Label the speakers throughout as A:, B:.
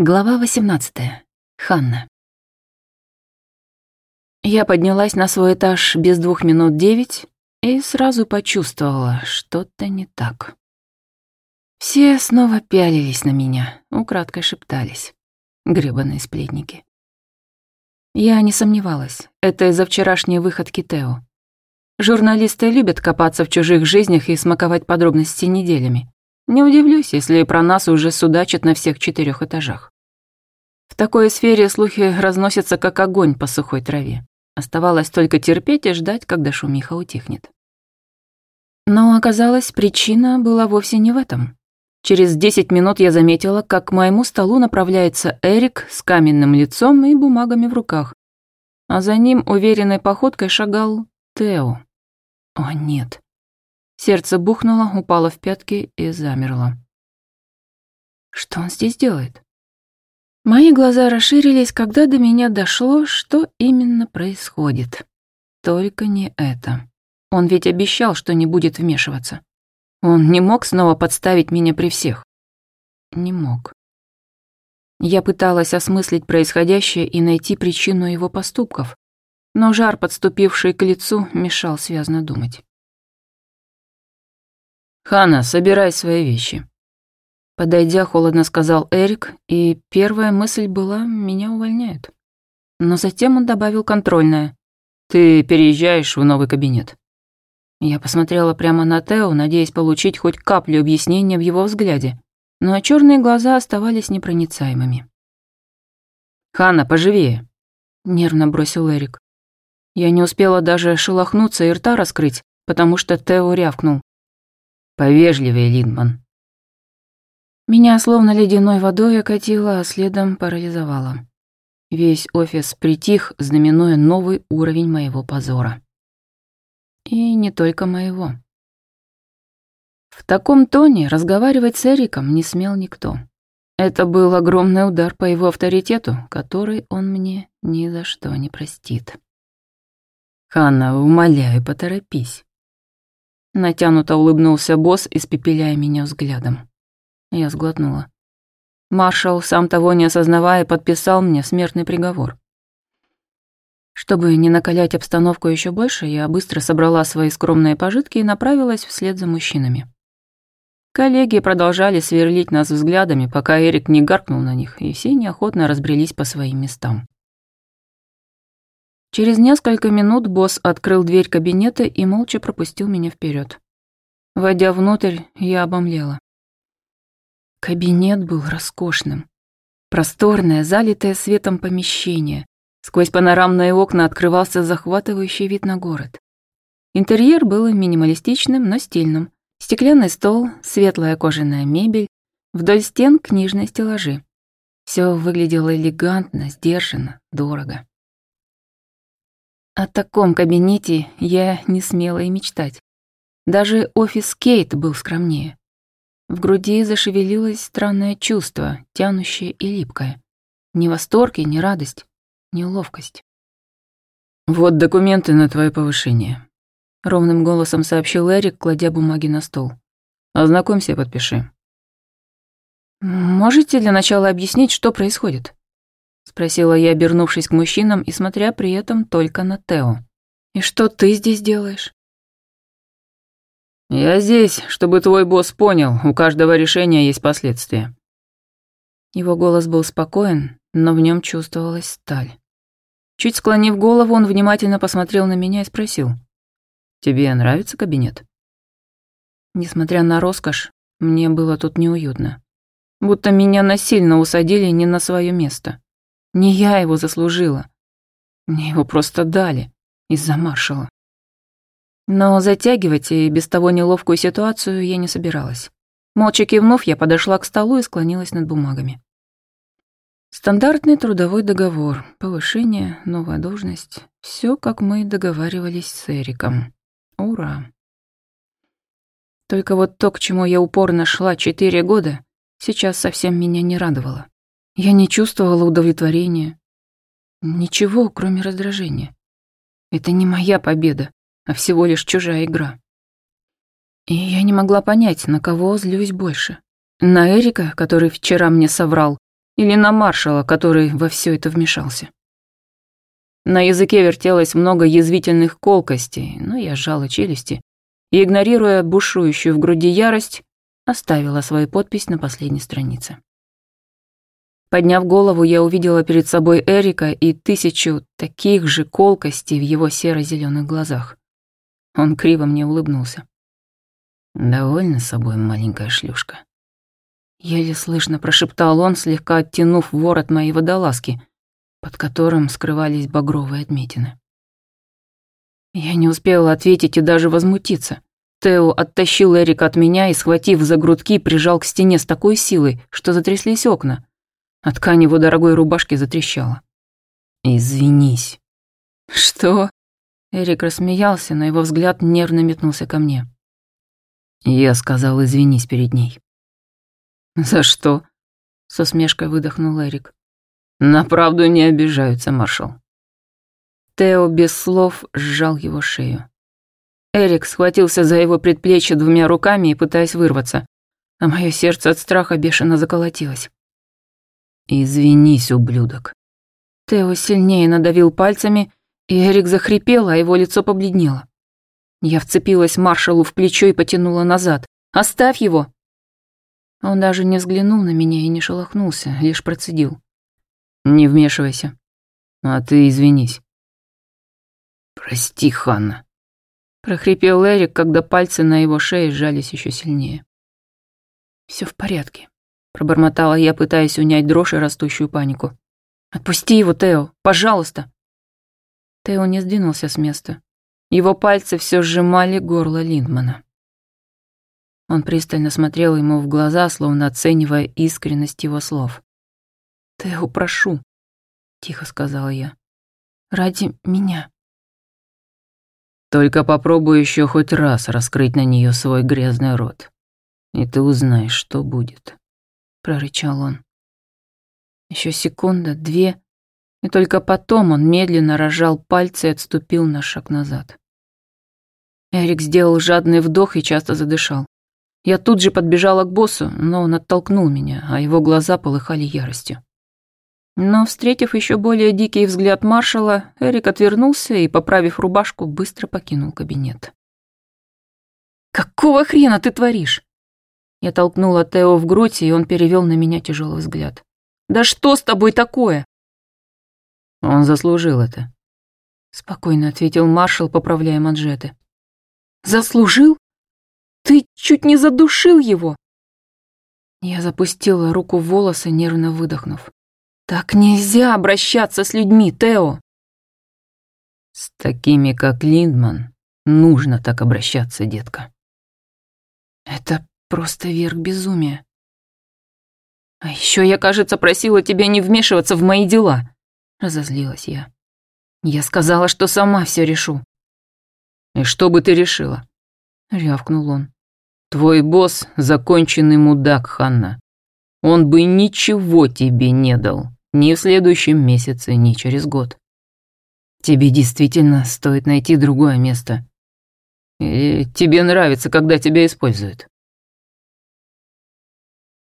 A: Глава 18. Ханна. Я поднялась на свой этаж без двух минут девять и сразу почувствовала, что-то не так. Все снова пялились на меня, украдкой шептались. гребаные сплетники. Я не сомневалась, это из-за вчерашней выходки Тео. Журналисты любят копаться в чужих жизнях и смаковать подробности неделями. Не удивлюсь, если про нас уже судачат на всех четырех этажах. В такой сфере слухи разносятся, как огонь по сухой траве. Оставалось только терпеть и ждать, когда шумиха утихнет. Но оказалось, причина была вовсе не в этом. Через десять минут я заметила, как к моему столу направляется Эрик с каменным лицом и бумагами в руках, а за ним уверенной походкой шагал Тео. О, нет. Сердце бухнуло, упало в пятки и замерло. Что он здесь делает? Мои глаза расширились, когда до меня дошло, что именно происходит. Только не это. Он ведь обещал, что не будет вмешиваться. Он не мог снова подставить меня при всех. Не мог. Я пыталась осмыслить происходящее и найти причину его поступков, но жар, подступивший к лицу, мешал связно думать.
B: «Хана, собирай свои вещи».
A: Подойдя, холодно сказал Эрик, и первая мысль была «меня увольняют». Но затем он добавил контрольное.
B: «Ты переезжаешь в новый кабинет».
A: Я посмотрела прямо на Тео, надеясь получить хоть каплю объяснения в его взгляде, но черные глаза оставались непроницаемыми.
B: «Ханна, поживее», —
A: нервно бросил Эрик. Я не успела даже шелохнуться и рта раскрыть, потому что Тео рявкнул.
B: Повежливее, Линдман.
A: Меня словно ледяной водой окатило, а следом парализовало. Весь офис притих, знаменуя новый уровень моего позора. И не только моего. В таком тоне разговаривать с Эриком не смел никто. Это был огромный удар по его авторитету, который он мне ни за что не простит.
B: «Ханна, умоляю, поторопись».
A: Натянуто улыбнулся босс, испепеляя меня взглядом. Я сглотнула. Маршал, сам того не осознавая, подписал мне смертный приговор. Чтобы не накалять обстановку еще больше, я быстро собрала свои скромные пожитки и направилась вслед за мужчинами. Коллеги продолжали сверлить нас взглядами, пока Эрик не гаркнул на них, и все неохотно разбрелись по своим местам. Через несколько минут босс открыл дверь кабинета и молча пропустил меня вперед. Войдя внутрь, я обомлела. Кабинет был роскошным. Просторное, залитое светом помещение. Сквозь панорамные окна открывался захватывающий вид на город. Интерьер был минималистичным, но стильным. Стеклянный стол, светлая кожаная мебель, вдоль стен книжные стеллажи. Все выглядело элегантно, сдержанно, дорого. О таком кабинете я не смела и мечтать. Даже офис Кейт был скромнее. В груди зашевелилось странное чувство, тянущее и липкое. Ни восторг и ни радость, ни ловкость.
B: «Вот документы на твое повышение», —
A: ровным голосом сообщил Эрик, кладя бумаги на стол.
B: «Ознакомься и подпиши».
A: «Можете для начала объяснить, что происходит?» — спросила я, обернувшись к мужчинам и смотря при этом только на Тео. «И что ты здесь делаешь?»
B: «Я здесь, чтобы твой босс понял, у каждого решения есть последствия».
A: Его голос был спокоен, но в нем чувствовалась сталь. Чуть склонив голову, он внимательно посмотрел на меня и спросил.
B: «Тебе нравится кабинет?»
A: Несмотря на роскошь, мне было тут неуютно. Будто меня насильно усадили не на свое место. Не я его заслужила. Мне его просто дали из-за маршала. Но затягивать и без того неловкую ситуацию я не собиралась. Молча кивнув, я подошла к столу и склонилась над бумагами. Стандартный трудовой договор, повышение, новая должность. Все, как мы договаривались с Эриком. Ура. Только вот то, к чему я упорно шла четыре года, сейчас совсем меня не радовало. Я не чувствовала удовлетворения. Ничего, кроме раздражения. Это не моя победа, а всего лишь чужая игра. И я не могла понять, на кого злюсь больше. На Эрика, который вчера мне соврал, Или на маршала, который во все это вмешался? На языке вертелось много язвительных колкостей, но я сжала челюсти и, игнорируя бушующую в груди ярость, оставила свою подпись на последней странице. Подняв голову, я увидела перед собой Эрика и тысячу таких же колкостей в его серо-зеленых глазах. Он криво мне улыбнулся. «Довольна собой, маленькая шлюшка?» Еле слышно прошептал он, слегка оттянув ворот моей водолазки, под которым скрывались багровые отметины. Я не успела ответить и даже возмутиться. Тео оттащил Эрика от меня и, схватив за грудки, прижал к стене с такой силой, что затряслись окна, а ткань его дорогой рубашки затрещала. «Извинись». «Что?» Эрик рассмеялся, но его взгляд нервно метнулся ко мне. Я сказал «извинись» перед ней. «За что?» — со смешкой выдохнул Эрик. «На правду не обижаются, маршал». Тео без слов сжал его шею. Эрик схватился за его предплечье двумя руками и пытаясь вырваться, а мое сердце от страха бешено заколотилось. «Извинись, ублюдок». Тео сильнее надавил пальцами, и Эрик захрипел, а его лицо побледнело. Я вцепилась маршалу в плечо и потянула назад. «Оставь его!» Он даже не взглянул на меня и не шелохнулся, лишь процедил. «Не вмешивайся. А ты извинись». «Прости, Ханна», — прохрипел Эрик, когда пальцы на его шее сжались еще сильнее. Все в порядке. Пробормотала я, пытаясь унять дрожь и растущую панику. «Отпусти его, Тео, пожалуйста!» Тео не сдвинулся с места. Его пальцы все сжимали горло Линдмана. Он пристально смотрел ему в глаза, словно оценивая искренность его слов. «Тео, прошу», — тихо сказала я. «Ради меня». «Только попробуй еще хоть раз раскрыть на нее свой грязный рот, и ты узнаешь, что будет» прорычал он. Еще секунда, две, и только потом он медленно разжал пальцы и отступил на шаг назад. Эрик сделал жадный вдох и часто задышал. Я тут же подбежала к боссу, но он оттолкнул меня, а его глаза полыхали яростью. Но, встретив еще более дикий взгляд маршала, Эрик отвернулся и, поправив рубашку, быстро покинул кабинет. «Какого хрена ты творишь?» Я толкнула Тео в грудь, и он перевел на меня тяжелый взгляд. «Да что с тобой такое?» «Он заслужил это», — спокойно ответил маршал, поправляя манжеты. «Заслужил? Ты чуть не задушил его!» Я запустила руку в волосы, нервно выдохнув. «Так нельзя обращаться с людьми, Тео!» «С такими, как Линдман, нужно так обращаться, детка». «Это Просто верх безумия. А еще я, кажется, просила тебя не вмешиваться в мои дела. Разозлилась я. Я сказала, что сама все решу. И что бы ты решила? Рявкнул он. Твой босс — законченный мудак, Ханна. Он бы ничего тебе не дал. Ни в следующем месяце, ни через год. Тебе действительно стоит найти другое место. И тебе нравится, когда тебя используют.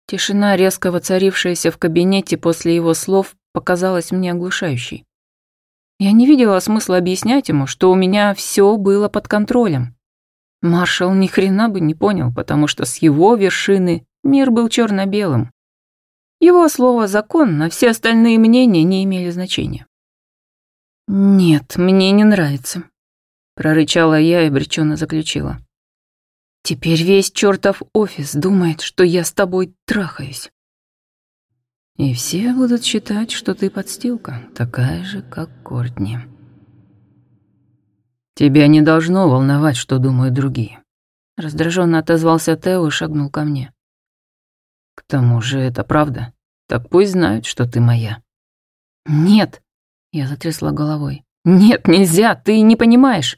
A: Тишина, резко воцарившаяся в кабинете после его слов, показалась мне оглушающей. Я не видела смысла объяснять ему, что у меня все было под контролем. Маршал ни хрена бы не понял, потому что с его вершины мир был черно-белым. Его слово «закон», а все остальные мнения не имели значения. «Нет, мне не нравится», — прорычала я и обреченно заключила. Теперь весь чертов офис думает, что я с тобой трахаюсь. И все будут считать, что ты подстилка, такая же, как Кортни. Тебя не должно волновать, что думают другие. Раздраженно отозвался Тео и шагнул ко мне. К тому же это правда. Так пусть знают, что ты моя. Нет, я затрясла головой. Нет, нельзя, ты не понимаешь.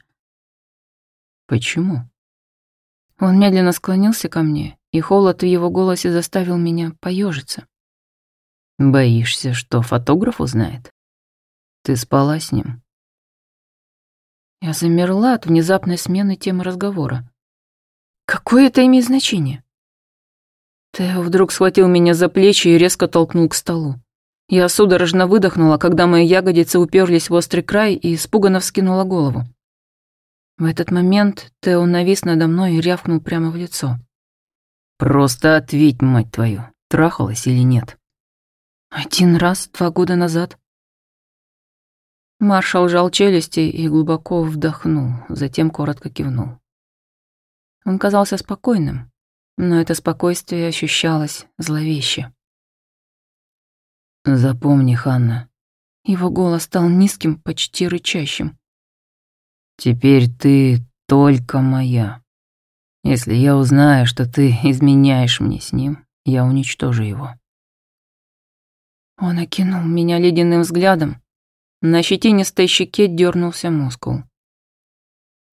A: Почему? Он медленно склонился ко мне, и холод в его голосе заставил меня поежиться. «Боишься, что фотограф узнает? Ты спала с ним?» Я замерла от внезапной смены темы разговора. «Какое это имеет значение?» Тео вдруг схватил меня за плечи и резко толкнул к столу. Я судорожно выдохнула, когда мои ягодицы уперлись в острый край и испуганно вскинула голову. В этот момент Тео навис надо мной и рявкнул прямо в лицо.
B: «Просто ответь, мать твою, трахалась или нет?»
A: «Один раз, два года назад». Маршал жал челюсти и глубоко вдохнул, затем коротко кивнул. Он казался спокойным, но это спокойствие ощущалось зловеще.
B: «Запомни, Ханна».
A: Его голос стал низким, почти рычащим.
B: «Теперь ты только моя. Если я узнаю, что ты изменяешь мне с ним, я уничтожу его».
A: Он окинул меня ледяным взглядом. На щетинистой щеке дернулся мускул.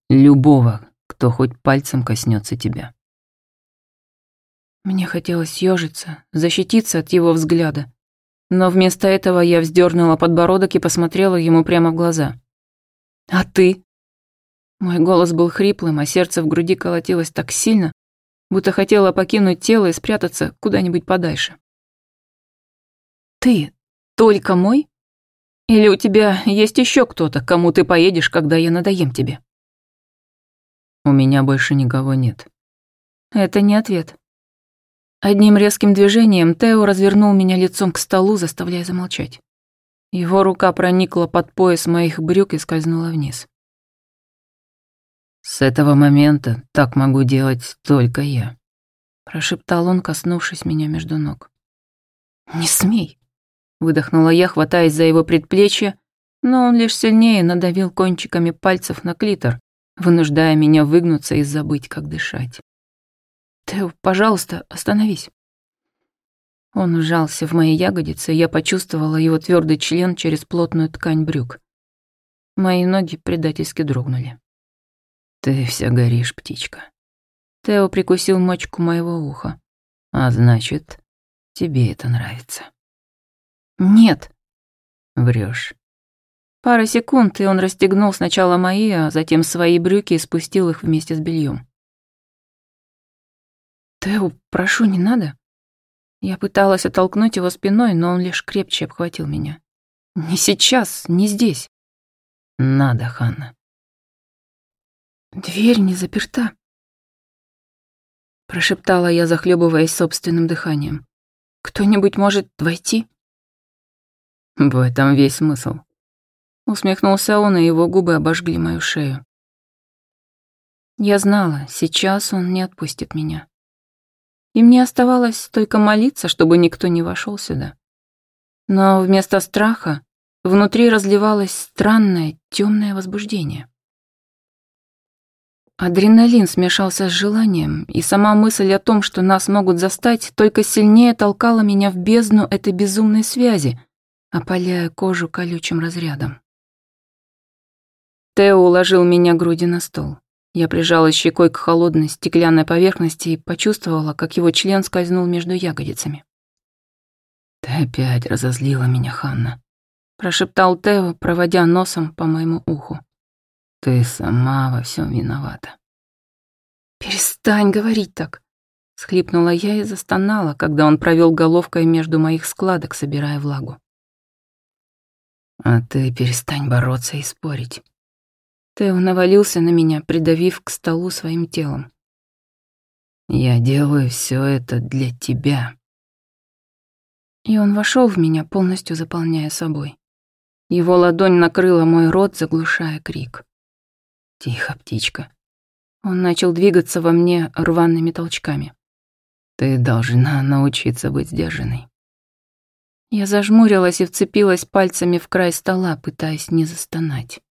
B: «Любого, кто хоть пальцем коснется тебя».
A: Мне хотелось съежиться, защититься от его взгляда. Но вместо этого я вздернула подбородок и посмотрела ему прямо в глаза. «А ты?» Мой голос был хриплым, а сердце в груди колотилось так сильно, будто хотела покинуть тело и спрятаться куда-нибудь подальше. «Ты только мой? Или у тебя есть еще кто-то, кому ты поедешь, когда я надоем тебе?»
B: «У меня больше никого нет».
A: Это не ответ. Одним резким движением Тео развернул меня лицом к столу, заставляя замолчать. Его рука проникла под пояс моих брюк и скользнула вниз.
B: «С этого момента так могу делать только я», —
A: прошептал он, коснувшись меня между ног. «Не смей!» — выдохнула я, хватаясь за его предплечье, но он лишь сильнее надавил кончиками пальцев на клитор, вынуждая меня выгнуться и забыть, как дышать. «Тео, пожалуйста, остановись». Он вжался в мои ягодицы, и я почувствовала его твердый член через плотную ткань брюк. Мои ноги предательски дрогнули.
B: «Ты вся горишь, птичка».
A: Тео прикусил мочку моего уха.
B: «А значит, тебе это нравится».
A: «Нет».
B: Врешь.
A: Пара секунд, и он расстегнул сначала мои, а затем свои брюки и спустил их вместе с бельем. «Тео, прошу, не надо». Я пыталась оттолкнуть его спиной, но он лишь крепче обхватил меня. «Не сейчас, не здесь».
B: «Надо, Ханна».
A: «Дверь не заперта», — прошептала я, захлебываясь собственным дыханием. «Кто-нибудь может войти?»
B: «В этом весь смысл», —
A: усмехнулся он, и его губы обожгли мою шею. Я знала, сейчас он не отпустит меня и мне оставалось только молиться, чтобы никто не вошел сюда. Но вместо страха внутри разливалось странное темное возбуждение. Адреналин смешался с желанием, и сама мысль о том, что нас могут застать, только сильнее толкала меня в бездну этой безумной связи, опаляя кожу колючим разрядом. Тео уложил меня груди на стол. Я прижалась щекой к холодной стеклянной поверхности и почувствовала, как его член скользнул между ягодицами.
B: «Ты опять разозлила меня, Ханна», —
A: прошептал Тео, проводя носом по моему уху.
B: «Ты сама во всем виновата».
A: «Перестань говорить так», — схлипнула я и застонала, когда он провел головкой между моих складок, собирая влагу.
B: «А ты перестань бороться и спорить.
A: Тео навалился на меня, придавив к столу своим телом.
B: «Я делаю все это для тебя».
A: И он вошел в меня, полностью заполняя собой. Его ладонь накрыла мой рот, заглушая крик.
B: «Тихо, птичка».
A: Он начал двигаться во мне рваными толчками.
B: «Ты должна научиться быть сдержанной».
A: Я зажмурилась и вцепилась пальцами в край стола, пытаясь не застонать.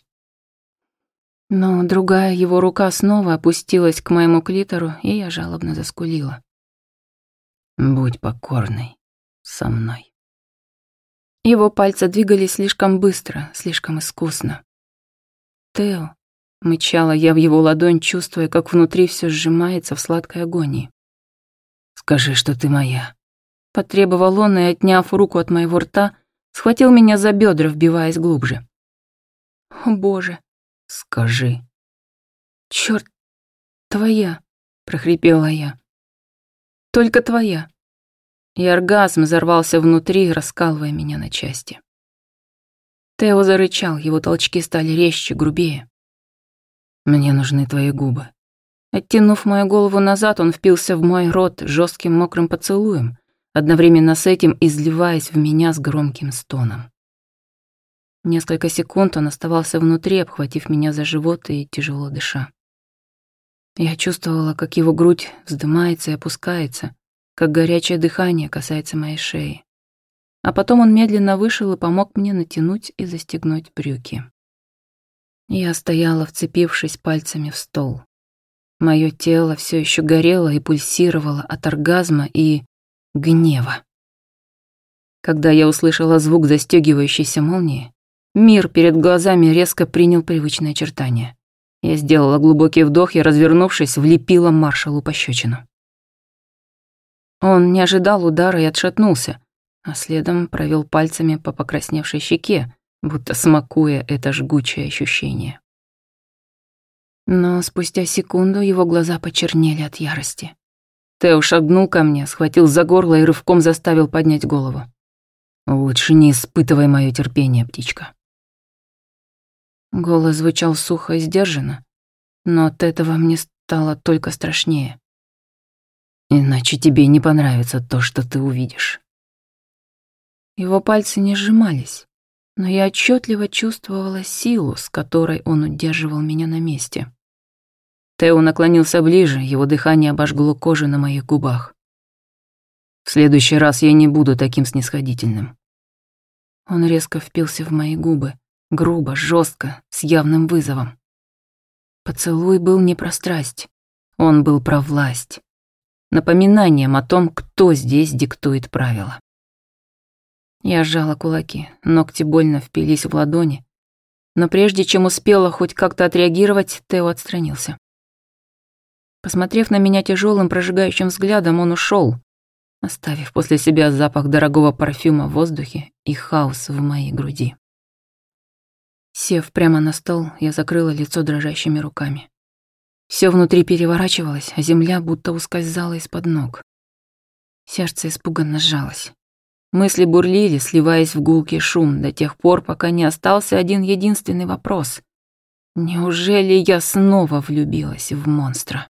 A: Но другая его рука снова опустилась к моему клитору, и я жалобно заскулила.
B: «Будь покорной со мной».
A: Его пальцы двигались слишком быстро, слишком искусно. «Тео», — мычала я в его ладонь, чувствуя, как внутри все сжимается в сладкой агонии.
B: «Скажи, что ты моя», —
A: потребовал он и, отняв руку от моего рта, схватил меня за бедра, вбиваясь глубже. «О, Боже!»
B: Скажи.
A: Черт, твоя, прохрипела я. Только твоя. и оргазм взорвался внутри, раскалывая меня на части. Тео зарычал, его толчки стали резче, грубее.
B: «Мне нужны твои губы».
A: Оттянув мою голову назад, он впился в мой рот жестким мокрым поцелуем, одновременно с этим изливаясь в меня с громким стоном. Несколько секунд он оставался внутри, обхватив меня за живот и тяжело дыша. Я чувствовала, как его грудь вздымается и опускается, как горячее дыхание касается моей шеи. А потом он медленно вышел и помог мне натянуть и застегнуть брюки. Я стояла, вцепившись пальцами в стол. Мое тело все еще горело и пульсировало от оргазма и гнева. Когда я услышала звук застегивающейся молнии, мир перед глазами резко принял привычные очертания. Я сделала глубокий вдох и, развернувшись, влепила маршалу пощечину. Он не ожидал удара и отшатнулся, а следом провел пальцами по покрасневшей щеке, будто смакуя это жгучее ощущение. Но спустя секунду его глаза почернели от ярости. Тео шагнул ко мне, схватил за горло и рывком заставил поднять голову. «Лучше не испытывай мое терпение, птичка». Голос звучал сухо и сдержанно, но от этого мне стало только страшнее. «Иначе тебе не понравится то, что ты увидишь». Его пальцы не сжимались, но я отчетливо чувствовала силу, с которой он удерживал меня на месте. Тео наклонился ближе, его дыхание обожгло кожу на моих губах. «В следующий раз я не буду таким снисходительным». Он резко впился в мои губы, грубо, жестко, с явным вызовом. Поцелуй был не про страсть, он был про власть, напоминанием о том, кто здесь диктует правила. Я сжала кулаки, ногти больно впились в ладони. Но прежде чем успела хоть как-то отреагировать, Тео отстранился. Посмотрев на меня тяжелым прожигающим взглядом, он ушел, оставив после себя запах дорогого парфюма в воздухе и хаос в моей груди. Сев прямо на стол, я закрыла лицо дрожащими руками. Все внутри переворачивалось, а земля будто ускользала из-под ног. Сердце испуганно сжалось. Мысли бурлили, сливаясь в гулкий шум до тех пор, пока не остался один единственный вопрос. Неужели я снова влюбилась в монстра?